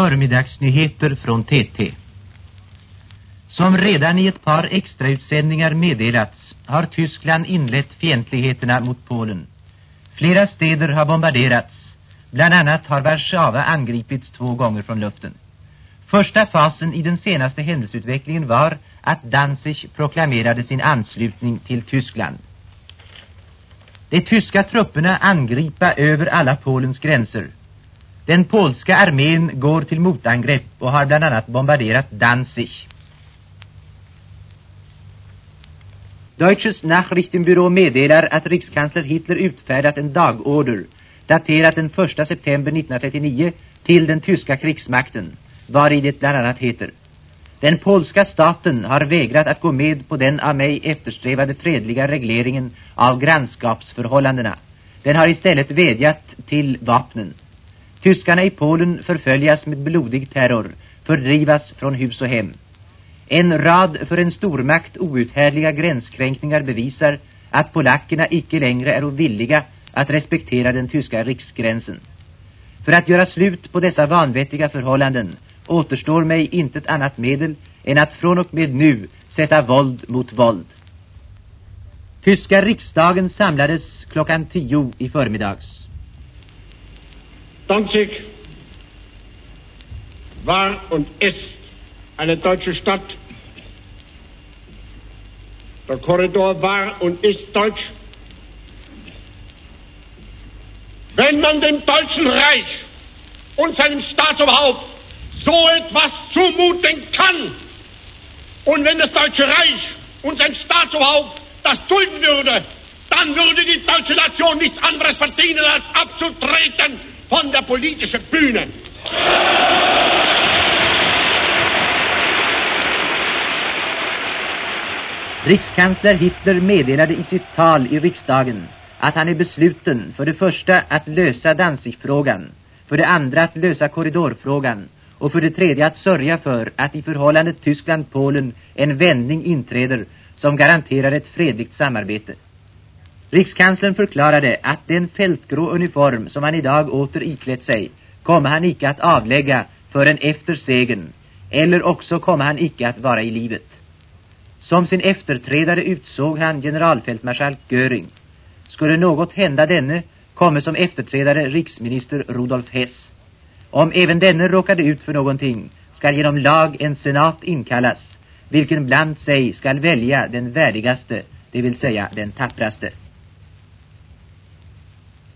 Förmiddagsnyheter från TT. Som redan i ett par extrautsändningar meddelats har Tyskland inlett fientligheterna mot Polen. Flera städer har bombarderats. Bland annat har Warszawa angripits två gånger från luften. Första fasen i den senaste händelseutvecklingen var att Danzig proklamerade sin anslutning till Tyskland. De tyska trupperna angripa över alla Polens gränser. Den polska armén går till motangrepp och har bland annat bombarderat Danzig. Deutsches Nachrichtenbyrå meddelar att rikskansler Hitler utfärdat en dagorder daterat den 1 september 1939 till den tyska krigsmakten, vari det bland annat heter Den polska staten har vägrat att gå med på den av mig eftersträvade fredliga regleringen av grannskapsförhållandena. Den har istället vädjat till vapnen. Tyskarna i Polen förföljas med blodig terror, fördrivas från hus och hem. En rad för en stormakt outhärdliga gränskränkningar bevisar att polackerna icke längre är villiga att respektera den tyska riksgränsen. För att göra slut på dessa vanvettiga förhållanden återstår mig intet annat medel än att från och med nu sätta våld mot våld. Tyska riksdagen samlades klockan tio i förmiddags. Danzig war und ist eine deutsche Stadt. Der Korridor war und ist deutsch. Wenn man dem Deutschen Reich und seinem Staatsoberhaupt so etwas zumuten kann und wenn das Deutsche Reich und sein Staatsoberhaupt das tun würde, dann würde die deutsche Nation nichts anderes verdienen, als abzutreten von der politischen Bühne. Rikskansler Hitler meddelade i sitt tal i riksdagen att han är besluten för det första att lösa Danzigfrågan, för det andra att lösa korridorfrågan och för det tredje att sörja för att i förhållandet Tyskland-Polen en vändning inträder som garanterar ett fredligt samarbete. Rikskanslern förklarade att den fältgrå uniform som han idag åter iklätt sig kommer han icke att avlägga förrän efter segern, eller också kommer han icke att vara i livet. Som sin efterträdare utsåg han generalfältmarskalk Göring. Skulle något hända denne, kommer som efterträdare riksminister Rudolf Hess. Om även denne råkade ut för någonting, skall genom lag en senat inkallas, vilken bland sig skall välja den värdigaste, det vill säga den tappraste.